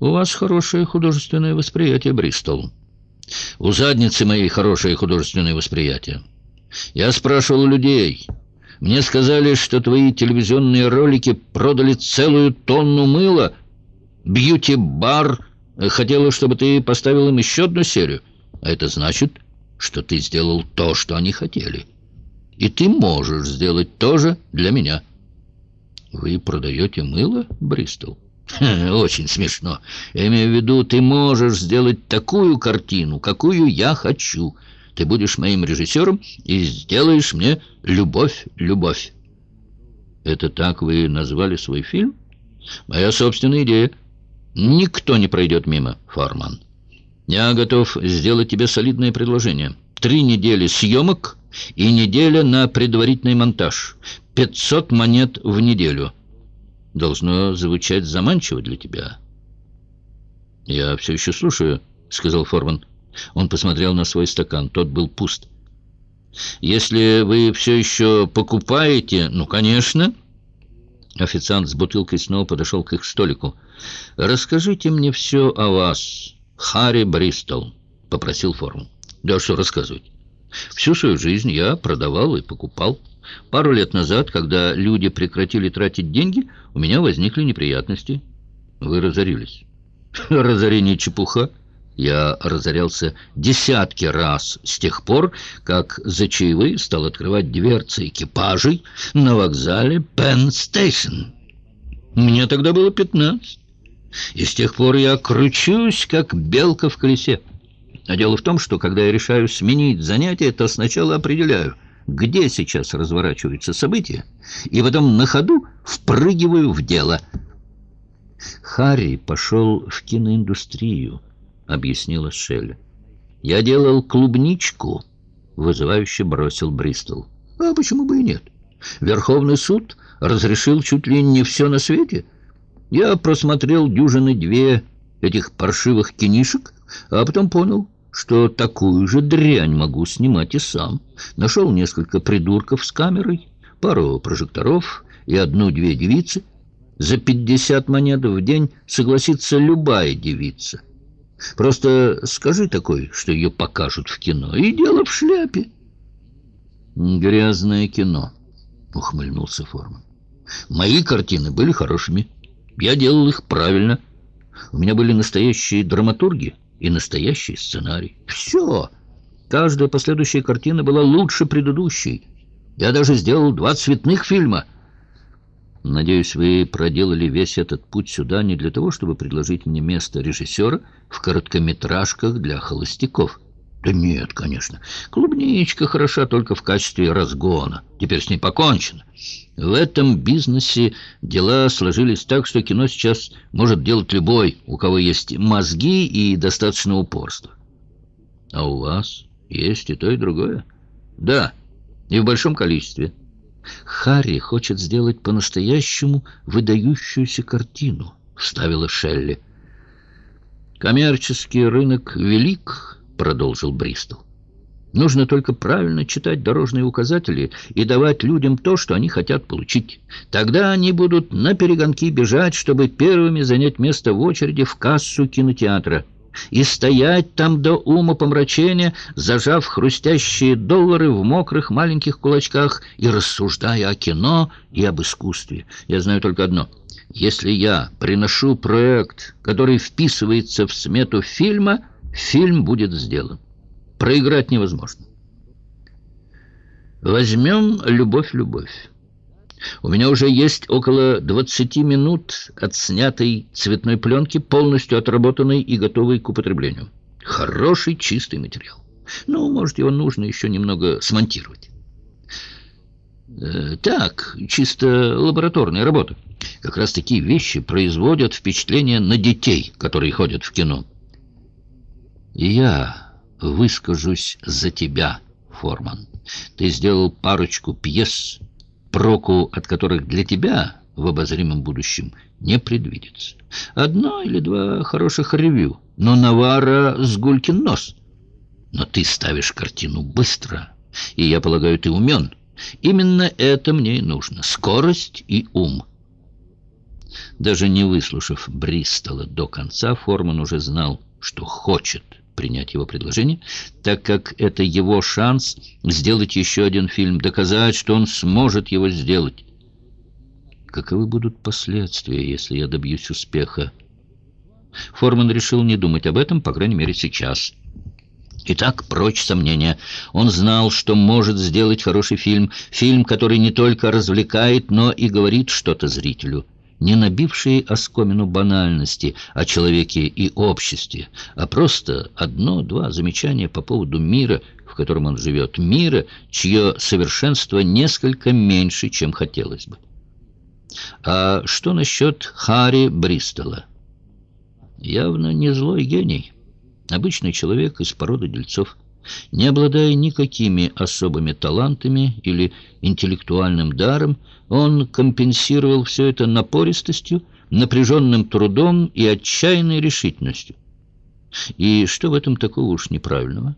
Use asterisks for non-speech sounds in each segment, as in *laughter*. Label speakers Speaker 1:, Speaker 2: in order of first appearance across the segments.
Speaker 1: У вас хорошее художественное восприятие, Бристол. У задницы моей хорошее художественное восприятие. Я спрашивал людей. Мне сказали, что твои телевизионные ролики продали целую тонну мыла. Бьюти-бар хотела, чтобы ты поставил им еще одну серию. А это значит, что ты сделал то, что они хотели. И ты можешь сделать то же для меня. Вы продаете мыло, Бристол? Очень смешно. Я имею в виду, ты можешь сделать такую картину, какую я хочу. Ты будешь моим режиссером и сделаешь мне любовь, любовь. Это так вы назвали свой фильм? Моя собственная идея. Никто не пройдет мимо, Форман. Я готов сделать тебе солидное предложение. Три недели съемок и неделя на предварительный монтаж. Пятьсот монет в неделю должно звучать заманчиво для тебя. «Я все еще слушаю», — сказал Форман. Он посмотрел на свой стакан. Тот был пуст. «Если вы все еще покупаете...» «Ну, конечно». Официант с бутылкой снова подошел к их столику. «Расскажите мне все о вас, Харри Бристол», — попросил Форман. «Да что рассказывать? Всю свою жизнь я продавал и покупал». Пару лет назад, когда люди прекратили тратить деньги, у меня возникли неприятности. Вы разорились. *laughs* Разорение чепуха. Я разорялся десятки раз с тех пор, как за чаевые стал открывать дверцы экипажей на вокзале Пенн Стейшн. Мне тогда было пятнадцать. И с тех пор я кручусь, как белка в колесе. А дело в том, что когда я решаю сменить занятие, то сначала определяю — где сейчас разворачиваются события, и потом на ходу впрыгиваю в дело. «Харри пошел в киноиндустрию», — объяснила Шелли. «Я делал клубничку», — вызывающе бросил Бристол. «А почему бы и нет? Верховный суд разрешил чуть ли не все на свете. Я просмотрел дюжины две этих паршивых кинишек, а потом понял, что такую же дрянь могу снимать и сам. Нашел несколько придурков с камерой, пару прожекторов и одну-две девицы. За пятьдесят монет в день согласится любая девица. Просто скажи такой, что ее покажут в кино, и дело в шляпе. «Грязное кино», — ухмыльнулся Форман. «Мои картины были хорошими. Я делал их правильно. У меня были настоящие драматурги» и настоящий сценарий. Все. Каждая последующая картина была лучше предыдущей. Я даже сделал два цветных фильма. Надеюсь, вы проделали весь этот путь сюда не для того, чтобы предложить мне место режиссера в короткометражках для холостяков. Да нет, конечно. Клубничка хороша только в качестве разгона. Теперь с ней покончено. В этом бизнесе дела сложились так, что кино сейчас может делать любой, у кого есть мозги и достаточно упорства. А у вас есть и то, и другое? Да, и в большом количестве. Харри хочет сделать по-настоящему выдающуюся картину, вставила Шелли. Коммерческий рынок велик, продолжил Бристол. Нужно только правильно читать дорожные указатели и давать людям то, что они хотят получить. Тогда они будут на перегонки бежать, чтобы первыми занять место в очереди в кассу кинотеатра. И стоять там до ума помрачения, зажав хрустящие доллары в мокрых маленьких кулачках и рассуждая о кино и об искусстве. Я знаю только одно. Если я приношу проект, который вписывается в смету фильма, фильм будет сделан. Проиграть невозможно. Возьмем «Любовь-любовь». У меня уже есть около 20 минут отснятой цветной пленки, полностью отработанной и готовой к употреблению. Хороший чистый материал. Ну, может, его нужно еще немного смонтировать. Э, так, чисто лабораторная работа. Как раз такие вещи производят впечатление на детей, которые ходят в кино. Я выскажусь за тебя, Форман. Ты сделал парочку пьес, проку от которых для тебя в обозримом будущем не предвидится. Одно или два хороших ревью, но Навара с гулькин нос. Но ты ставишь картину быстро, и, я полагаю, ты умен. Именно это мне и нужно — скорость и ум. Даже не выслушав Бристола до конца, Форман уже знал, что хочет принять его предложение, так как это его шанс сделать еще один фильм, доказать, что он сможет его сделать. Каковы будут последствия, если я добьюсь успеха? Форман решил не думать об этом, по крайней мере, сейчас. Итак, прочь сомнения. Он знал, что может сделать хороший фильм, фильм, который не только развлекает, но и говорит что-то зрителю не набившие оскомину банальности о человеке и обществе, а просто одно-два замечания по поводу мира, в котором он живет, мира, чье совершенство несколько меньше, чем хотелось бы. А что насчет Харри Бристола? Явно не злой гений, обычный человек из породы дельцов не обладая никакими особыми талантами или интеллектуальным даром, он компенсировал все это напористостью, напряженным трудом и отчаянной решительностью. И что в этом такого уж неправильного?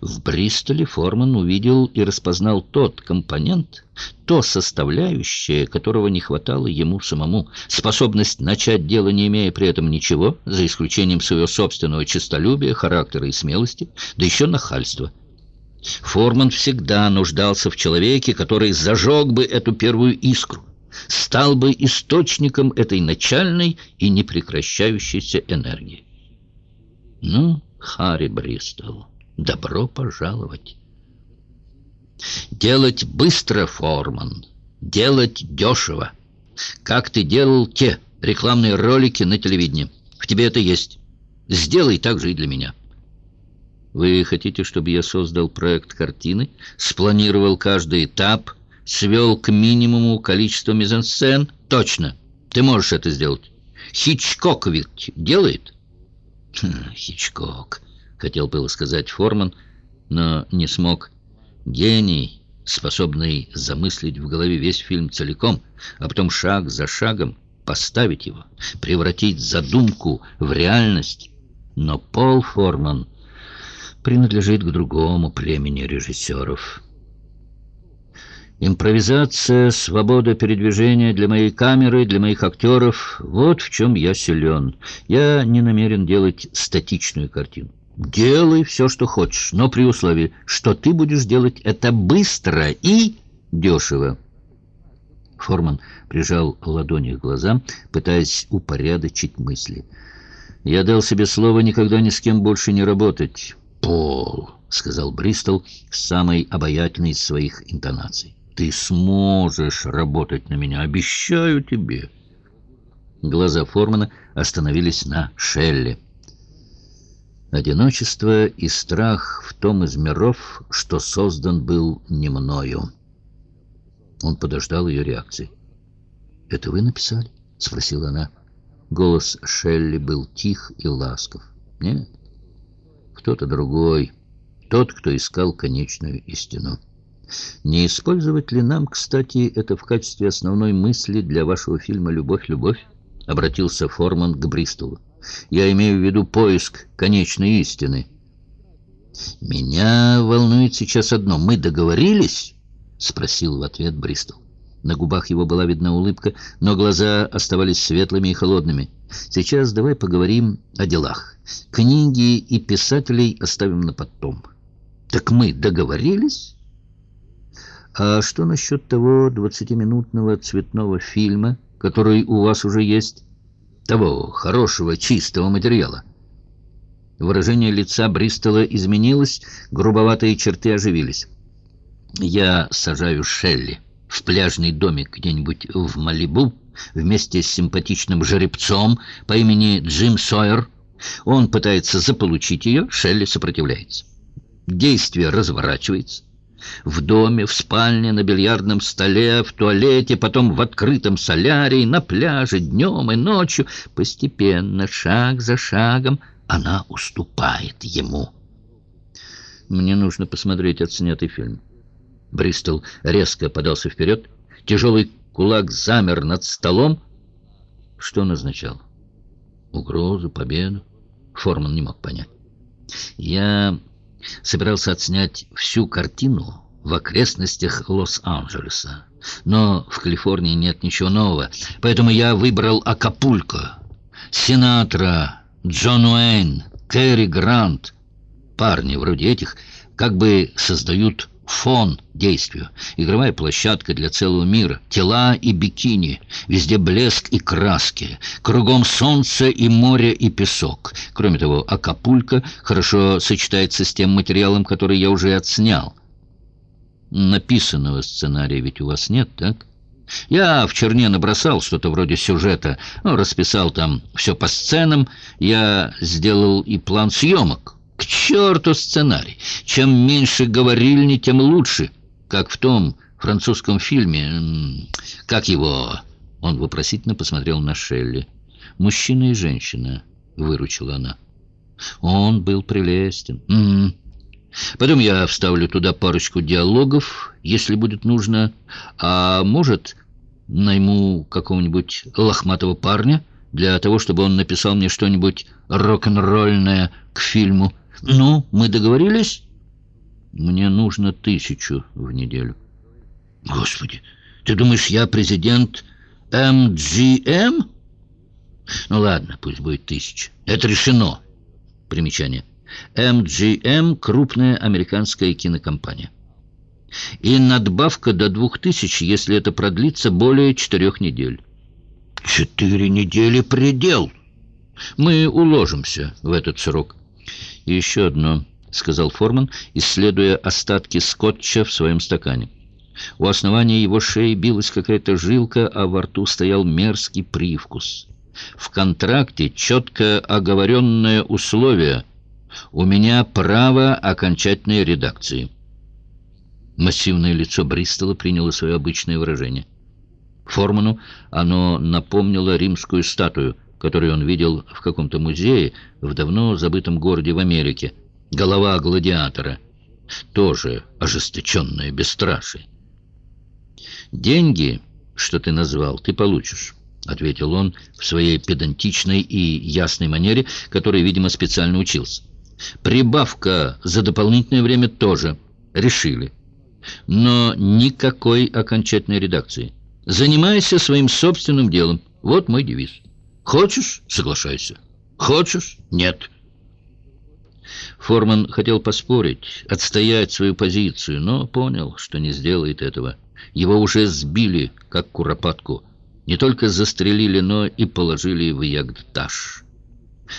Speaker 1: В Бристоле Форман увидел и распознал тот компонент, то составляющее, которого не хватало ему самому, способность начать дело, не имея при этом ничего, за исключением своего собственного честолюбия, характера и смелости, да еще нахальства. Форман всегда нуждался в человеке, который зажег бы эту первую искру, стал бы источником этой начальной и непрекращающейся энергии. Ну, Харри Бристол... Добро пожаловать. Делать быстро, Форман. Делать дешево. Как ты делал те рекламные ролики на телевидении. В тебе это есть. Сделай так же и для меня. Вы хотите, чтобы я создал проект картины, спланировал каждый этап, свел к минимуму количество мизансцен? Точно. Ты можешь это сделать. Хичкок ведь делает? Хм, Хичкок хотел было сказать Форман, но не смог. Гений, способный замыслить в голове весь фильм целиком, а потом шаг за шагом поставить его, превратить задумку в реальность. Но Пол Форман принадлежит к другому племени режиссеров. Импровизация, свобода передвижения для моей камеры, для моих актеров — вот в чем я силен. Я не намерен делать статичную картину. Делай все, что хочешь, но при условии, что ты будешь делать это быстро и дешево. Форман прижал ладони к глазам, пытаясь упорядочить мысли. «Я дал себе слово никогда ни с кем больше не работать». «Пол», — сказал Бристол с самой обаятельной из своих интонаций, — «ты сможешь работать на меня, обещаю тебе». Глаза Формана остановились на Шелле. Одиночество и страх в том из миров, что создан был не мною. Он подождал ее реакции. «Это вы написали?» — спросила она. Голос Шелли был тих и ласков. «Нет, кто-то другой, тот, кто искал конечную истину. Не использовать ли нам, кстати, это в качестве основной мысли для вашего фильма «Любовь, любовь»?» — обратился Форман к Бристолу. Я имею в виду поиск конечной истины. «Меня волнует сейчас одно. Мы договорились?» — спросил в ответ Бристол. На губах его была видна улыбка, но глаза оставались светлыми и холодными. «Сейчас давай поговорим о делах. Книги и писателей оставим на потом». «Так мы договорились?» «А что насчет того двадцатиминутного цветного фильма, который у вас уже есть?» Того хорошего, чистого материала. Выражение лица Бристола изменилось, грубоватые черты оживились. «Я сажаю Шелли в пляжный домик где-нибудь в Малибу вместе с симпатичным жеребцом по имени Джим Сойер. Он пытается заполучить ее, Шелли сопротивляется. Действие разворачивается. В доме, в спальне, на бильярдном столе, в туалете, потом в открытом солярии, на пляже, днем и ночью. Постепенно, шаг за шагом, она уступает ему. Мне нужно посмотреть отснятый фильм. Бристол резко подался вперед. Тяжелый кулак замер над столом. Что он означал? Угрозу, победу? Форман не мог понять. Я собирался отснять всю картину в окрестностях Лос-Анджелеса. Но в Калифорнии нет ничего нового, поэтому я выбрал Акапулько, Синатра, Джон Уэйн, Кэрри Грант. Парни вроде этих как бы создают фон действию, игровая площадка для целого мира, тела и бикини, везде блеск и краски, кругом солнце и море и песок. Кроме того, Акапулько хорошо сочетается с тем материалом, который я уже отснял. Написанного сценария ведь у вас нет, так? Я в черне набросал что-то вроде сюжета, ну, расписал там все по сценам, я сделал и план съемок. К черту сценарий! Чем меньше говорильни, тем лучше. Как в том французском фильме... Как его... Он вопросительно посмотрел на Шелли. «Мужчина и женщина», — выручила она. «Он был прелестен». М -м -м. Потом я вставлю туда парочку диалогов, если будет нужно. А может, найму какого-нибудь лохматого парня для того, чтобы он написал мне что-нибудь рок-н-ролльное к фильму. Ну, мы договорились? Мне нужно тысячу в неделю. Господи, ты думаешь, я президент МГМ? Ну ладно, пусть будет тысяча. Это решено. Примечание. MGM – крупная американская кинокомпания. И надбавка до двух тысяч, если это продлится более четырех недель. Четыре недели предел. Мы уложимся в этот срок. И еще одно, сказал Форман, исследуя остатки скотча в своем стакане. У основания его шеи билась какая-то жилка, а во рту стоял мерзкий привкус. В контракте четко оговоренное условие – у меня право окончательной редакции». Массивное лицо Бристола приняло свое обычное выражение. Форману оно напомнило римскую статую, которую он видел в каком-то музее в давно забытом городе в Америке. Голова гладиатора. Тоже ожесточенное бесстрашие. «Деньги, что ты назвал, ты получишь». — ответил он в своей педантичной и ясной манере, которой, видимо, специально учился. Прибавка за дополнительное время тоже. Решили. Но никакой окончательной редакции. Занимайся своим собственным делом. Вот мой девиз. Хочешь — соглашайся. Хочешь — нет. Форман хотел поспорить, отстоять свою позицию, но понял, что не сделает этого. Его уже сбили, как куропатку. Не только застрелили, но и положили в ягдтаж.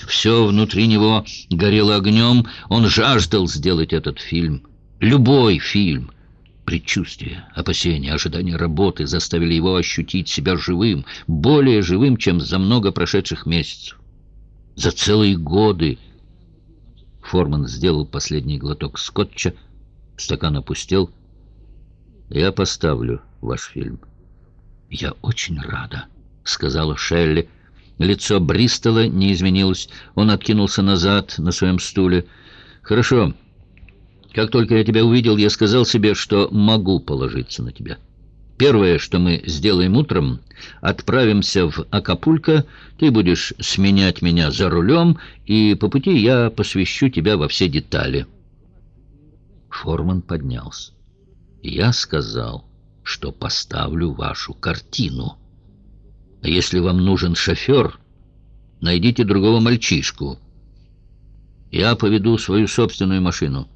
Speaker 1: Все внутри него горело огнем, он жаждал сделать этот фильм. Любой фильм. Предчувствие, опасения, ожидание работы заставили его ощутить себя живым, более живым, чем за много прошедших месяцев. За целые годы. Форман сделал последний глоток скотча, стакан опустел. «Я поставлю ваш фильм». «Я очень рада», — сказала Шелли, — Лицо Бристола не изменилось. Он откинулся назад на своем стуле. «Хорошо. Как только я тебя увидел, я сказал себе, что могу положиться на тебя. Первое, что мы сделаем утром, отправимся в Акапулько, ты будешь сменять меня за рулем, и по пути я посвящу тебя во все детали». Форман поднялся. «Я сказал, что поставлю вашу картину». А если вам нужен шофер, найдите другого мальчишку. Я поведу свою собственную машину.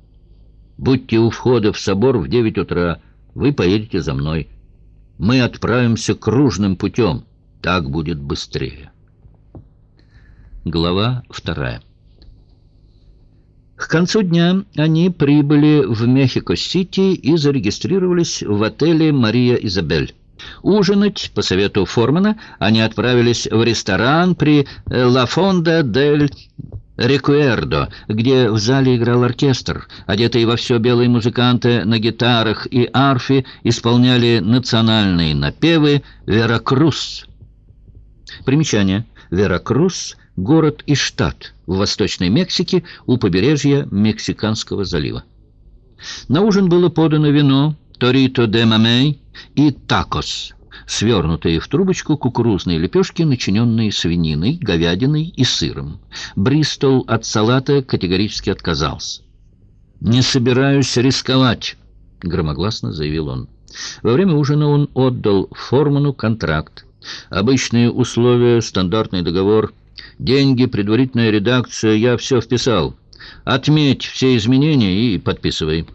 Speaker 1: Будьте у входа в собор в девять утра. Вы поедете за мной. Мы отправимся кружным путем. Так будет быстрее. Глава вторая. К концу дня они прибыли в Мехико-Сити и зарегистрировались в отеле «Мария Изабель». Ужинать, по совету Формана, они отправились в ресторан при «Ла Фонда дель Рекуэрдо», где в зале играл оркестр. Одетые во все белые музыканты на гитарах и арфе исполняли национальные напевы «Веракрус». Примечание. Веракрус – город и штат в Восточной Мексике у побережья Мексиканского залива. На ужин было подано вино, торито де мамей и такос, свернутые в трубочку кукурузные лепешки, начиненные свининой, говядиной и сыром. Бристол от салата категорически отказался. «Не собираюсь рисковать», — громогласно заявил он. Во время ужина он отдал Форману контракт. Обычные условия, стандартный договор, деньги, предварительная редакция, я все вписал. Отметь все изменения и подписывай.